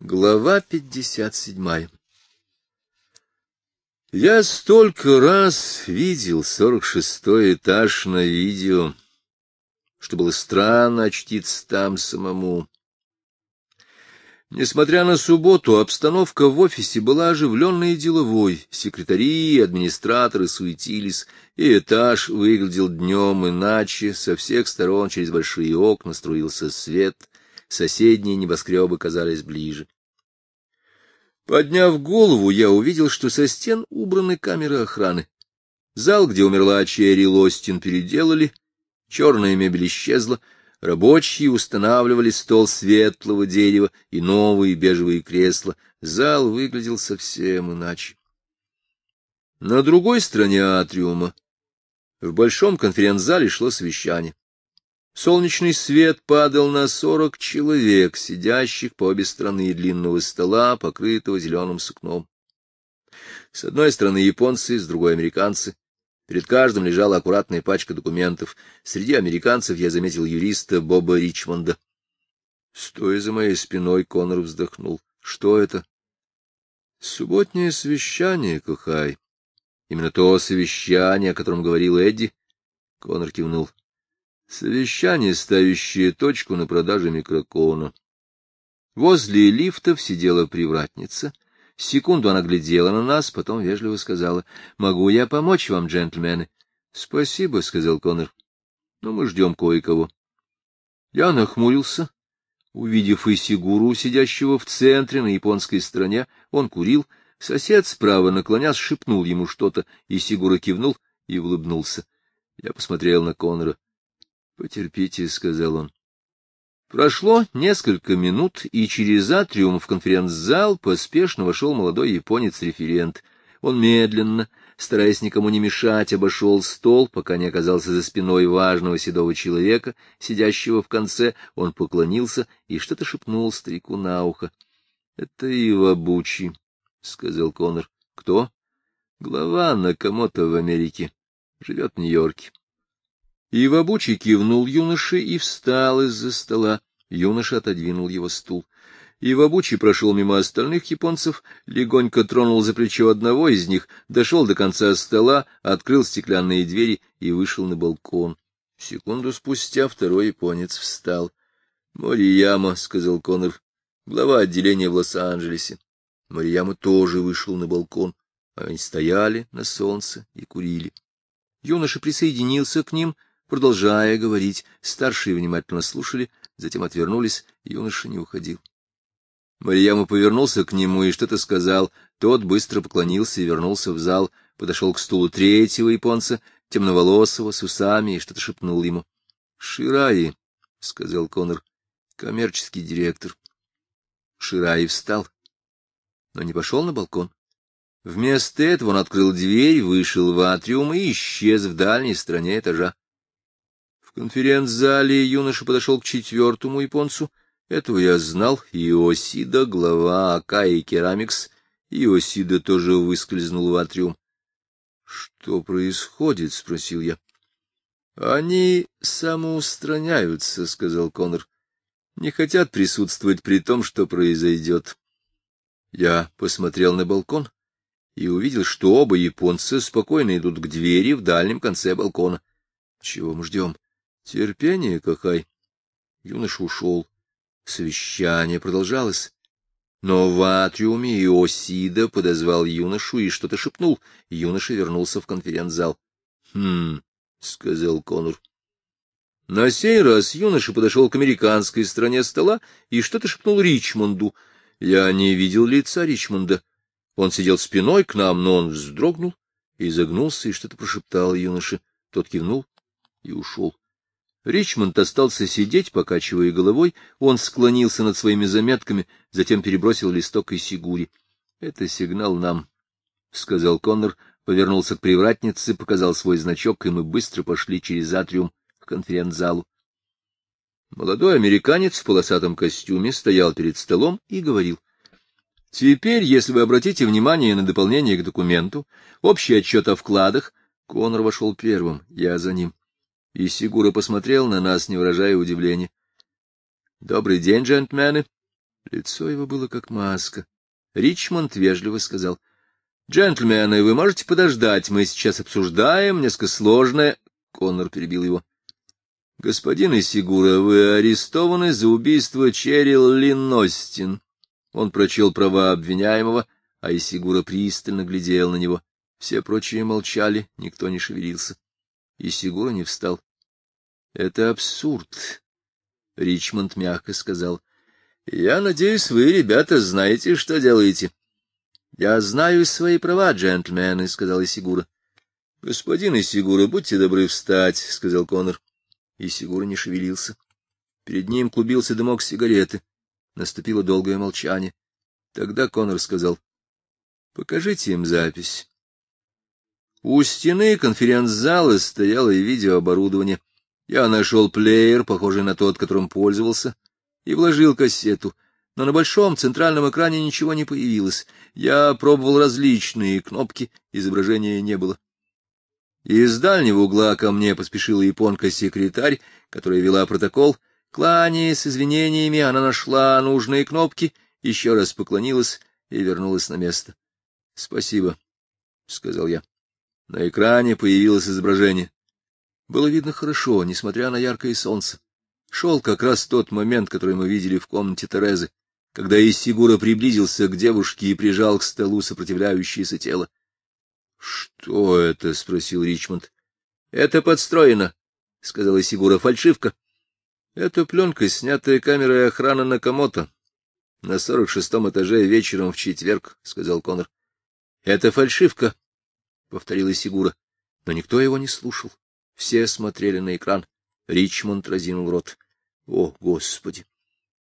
Глава пятьдесят седьмая Я столько раз видел сорок шестой этаж на видео, что было странно очтиться там самому. Несмотря на субботу, обстановка в офисе была оживленной и деловой. Секретари и администраторы суетились, и этаж выглядел днем иначе. Со всех сторон через большие окна струился свет — соседние небоскребы казались ближе. Подняв голову, я увидел, что со стен убраны камеры охраны. Зал, где умерла Черри Лостин, переделали, черная мебель исчезла, рабочие устанавливали стол светлого дерева и новые бежевые кресла. Зал выглядел совсем иначе. На другой стороне атриума, в большом конференц-зале, шло совещание. Солнечный свет падал на сорок человек, сидящих по обе стороны длинного стола, покрытого зеленым сукном. С одной стороны японцы, с другой — американцы. Перед каждым лежала аккуратная пачка документов. Среди американцев я заметил юриста Боба Ричмонда. Стоя за моей спиной, Конор вздохнул. — Что это? — Субботнее совещание, Кухай. Именно то совещание, о котором говорил Эдди. Конор кивнул. Совещание, ставящее точку на продаже микрокона. Возле лифтов сидела привратница. Секунду она глядела на нас, потом вежливо сказала, — Могу я помочь вам, джентльмены? — Спасибо, — сказал Коннор. — Но мы ждем кое-кого. Я нахмурился. Увидев Исигуру, сидящего в центре на японской стороне, он курил. Сосед справа, наклонясь, шепнул ему что-то. Исигура кивнул и улыбнулся. Я посмотрел на Коннора. Потерпите, — сказал он. Прошло несколько минут, и через атриум в конференц-зал поспешно вошел молодой японец-референт. Он медленно, стараясь никому не мешать, обошел стол, пока не оказался за спиной важного седого человека, сидящего в конце. Он поклонился и что-то шепнул старику на ухо. — Это Ивабучи, — сказал Конор. — Кто? — Глава Накамото в Америке. Живет в Нью-Йорке. И Вабучий кивнул юноше и встал из-за стола. Юноша отодвинул его стул. И Вабучий прошел мимо остальных японцев, легонько тронул за плечо одного из них, дошел до конца стола, открыл стеклянные двери и вышел на балкон. Секунду спустя второй японец встал. — Морияма, — сказал Коннор, — глава отделения в Лос-Анджелесе. Морияма тоже вышел на балкон. Они стояли на солнце и курили. Юноша присоединился к ним — Продолжая говорить, старшие внимательно слушали, затем отвернулись, юноша не уходил. Марьяма повернулся к нему и что-то сказал. Тот быстро поклонился и вернулся в зал, подошел к стулу третьего японца, темноволосого, с усами, и что-то шепнул ему. — Шираи, — сказал Конор, — коммерческий директор. Шираи встал, но не пошел на балкон. Вместо этого он открыл дверь, вышел в атриум и исчез в дальней стороне этажа конференц-зале юноша подошел к четвертому японцу. Этого я знал. Иосида, глава Акаи Керамикс. Иосида тоже выскользнул в атриум. — Что происходит? — спросил я. — Они самоустраняются, — сказал Конор. — Не хотят присутствовать при том, что произойдет. Я посмотрел на балкон и увидел, что оба японца спокойно идут к двери в дальнем конце балкона. Чего мы ждем? — Терпение какай. Юноша ушел. Совещание продолжалось. Но в атриуме Иосида подозвал юношу и что-то шепнул. Юноша вернулся в конференц-зал. — Хм, — сказал Конур. На сей раз юноша подошел к американской стороне стола и что-то шепнул Ричмонду. Я не видел лица Ричмонда. Он сидел спиной к нам, но он вздрогнул, изогнулся и что-то прошептал юноше. Тот кивнул и ушел. Ричмонд остался сидеть, покачивая головой, он склонился над своими заметками, затем перебросил листок и Сигури. — Это сигнал нам, — сказал Коннор, повернулся к привратнице, показал свой значок, и мы быстро пошли через атриум к конференц-залу. Молодой американец в полосатом костюме стоял перед столом и говорил. — Теперь, если вы обратите внимание на дополнение к документу, общий отчет о вкладах, Коннор вошел первым, я за ним и Сигура посмотрел на нас, не выражая удивления. — Добрый день, джентльмены. Лицо его было как маска. Ричмонд вежливо сказал, — Джентльмены, вы можете подождать, мы сейчас обсуждаем несколько сложное... Коннор перебил его. — Господин Исигура, вы арестованы за убийство Черил Линностин. Он прочел права обвиняемого, а Исигура пристально глядел на него. Все прочие молчали, никто не шевелился. Исигура не встал. — Это абсурд, — Ричмонд мягко сказал. — Я надеюсь, вы, ребята, знаете, что делаете. — Я знаю свои права, джентльмены, — сказал Исигура. — Господин Исигура, будьте добры встать, — сказал Конор. Исигура не шевелился. Перед ним клубился дымок сигареты. Наступило долгое молчание. Тогда Конор сказал, — Покажите им запись. У стены конференц-зала стояло и видеооборудование. Я нашел плеер, похожий на тот, которым пользовался, и вложил кассету, но на большом центральном экране ничего не появилось. Я пробовал различные кнопки, изображения не было. Из дальнего угла ко мне поспешила японка-секретарь, которая вела протокол. Кланяясь с извинениями, она нашла нужные кнопки, еще раз поклонилась и вернулась на место. — Спасибо, — сказал я. На экране появилось изображение. Было видно хорошо, несмотря на яркое солнце. Шел как раз тот момент, который мы видели в комнате Терезы, когда Иссигура приблизился к девушке и прижал к столу сопротивляющееся тело. — Что это? — спросил Ричмонд. — Это подстроено, — сказала Иссигура. — Фальшивка. — Это пленка, снятая камерой охраны Накамото. На сорок шестом этаже вечером в четверг, — сказал Конор. — Это фальшивка, — повторила Сигура. Но никто его не слушал. Все смотрели на экран. Ричмонд разинул рот. О, Господи!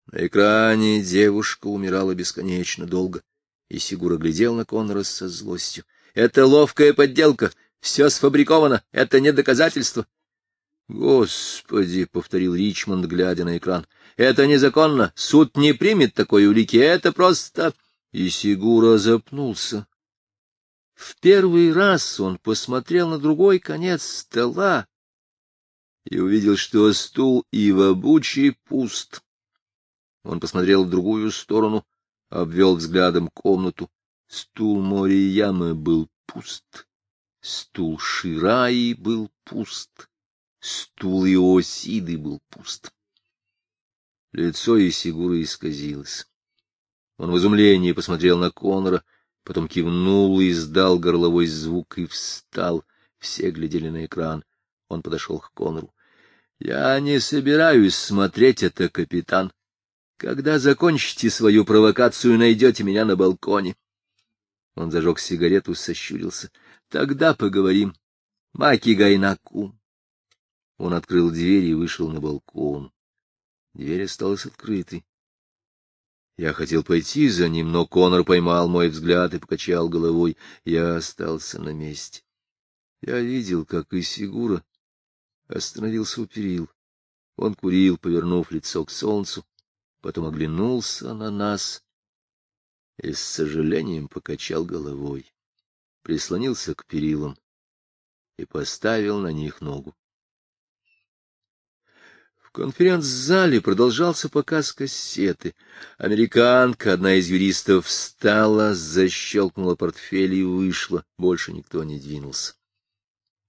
На экране девушка умирала бесконечно долго, и Сигура глядел на Коннора со злостью. — Это ловкая подделка, все сфабриковано, это не доказательство. — Господи! — повторил Ричмонд, глядя на экран. — Это незаконно, суд не примет такой улики, это просто... И Сигура запнулся. В первый раз он посмотрел на другой конец стола и увидел, что стул Ивабучи пуст. Он посмотрел в другую сторону, обвел взглядом комнату. Стул Мориямы был пуст, стул Шираи был пуст, стул Иосиды был пуст. Лицо Исигуры исказилось. Он в изумлении посмотрел на Конора, потом кивнул и издал горловой звук и встал. Все глядели на экран. Он подошел к Конору. — Я не собираюсь смотреть это, капитан. Когда закончите свою провокацию, найдете меня на балконе. Он зажег сигарету, сощурился. — Тогда поговорим. Маки Гайнаку. Он открыл дверь и вышел на балкон. Дверь осталась открытой. Я хотел пойти за ним, но Конор поймал мой взгляд и покачал головой. Я остался на месте. Я видел, как и Сигура остановился у перил. Он курил, повернув лицо к солнцу, потом оглянулся на нас и с сожалением покачал головой, прислонился к перилам и поставил на них ногу конференц-зале продолжался показ кассеты. Американка, одна из юристов, встала, защелкнула портфель и вышла. Больше никто не двинулся.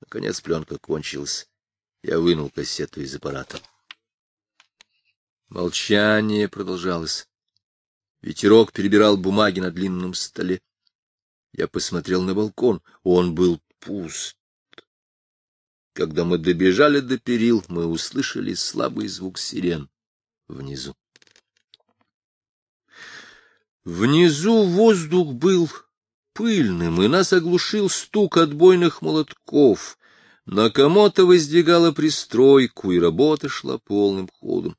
Наконец пленка кончилась. Я вынул кассету из аппарата. Молчание продолжалось. Ветерок перебирал бумаги на длинном столе. Я посмотрел на балкон. Он был пуст. Когда мы добежали до перил, мы услышали слабый звук сирен внизу. Внизу воздух был пыльным, и нас оглушил стук отбойных молотков. Накамото воздвигала пристройку, и работа шла полным ходом.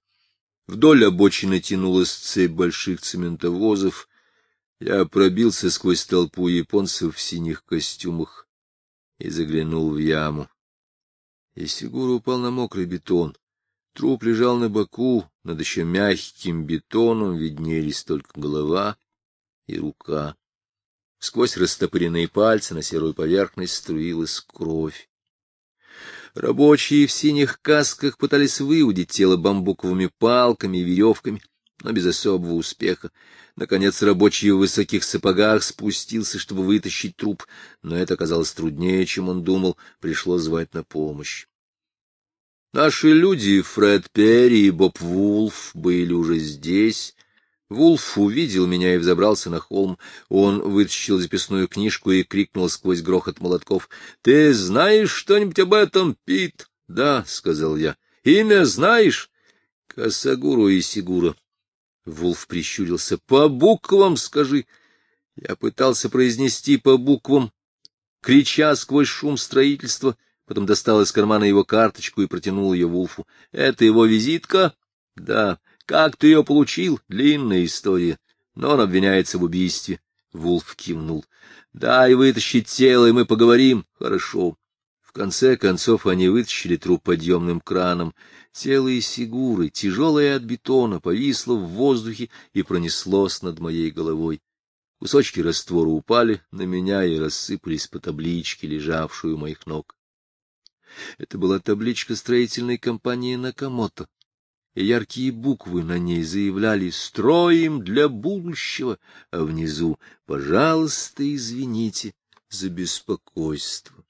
Вдоль обочины тянулась цепь больших цементовозов. Я пробился сквозь толпу японцев в синих костюмах и заглянул в яму и Сигура упал на мокрый бетон. Труп лежал на боку, над еще мягким бетоном виднелись только голова и рука. Сквозь растопыренные пальцы на серую поверхность струилась кровь. Рабочие в синих касках пытались выудить тело бамбуковыми палками и веревками, но без особого успеха. Наконец рабочий в высоких сапогах спустился, чтобы вытащить труп, но это оказалось труднее, чем он думал, пришлось звать на помощь. Наши люди, Фред Перри и Боб Вулф, были уже здесь. Вулф увидел меня и взобрался на холм. Он вытащил записную книжку и крикнул сквозь грохот молотков. — Ты знаешь что-нибудь об этом, Пит? — Да, — сказал я. — Имя знаешь? — Касагуру и Сигура. Вулф прищурился. — По буквам скажи. Я пытался произнести по буквам, крича сквозь шум строительства, потом достал из кармана его карточку и протянул ее Вулфу. — Это его визитка? — Да. — Как ты ее получил? Длинная история. Но он обвиняется в убийстве. Вулф кивнул. — Дай вытащить тело, и мы поговорим. — Хорошо. Конце концов они вытащили труп подъемным краном. Тело из сигуры, тяжелое от бетона, повисло в воздухе и пронеслось над моей головой. Кусочки раствора упали на меня и рассыпались по табличке, лежавшую у моих ног. Это была табличка строительной компании Накамото, и яркие буквы на ней заявляли «Строим для будущего», а внизу «Пожалуйста, извините за беспокойство».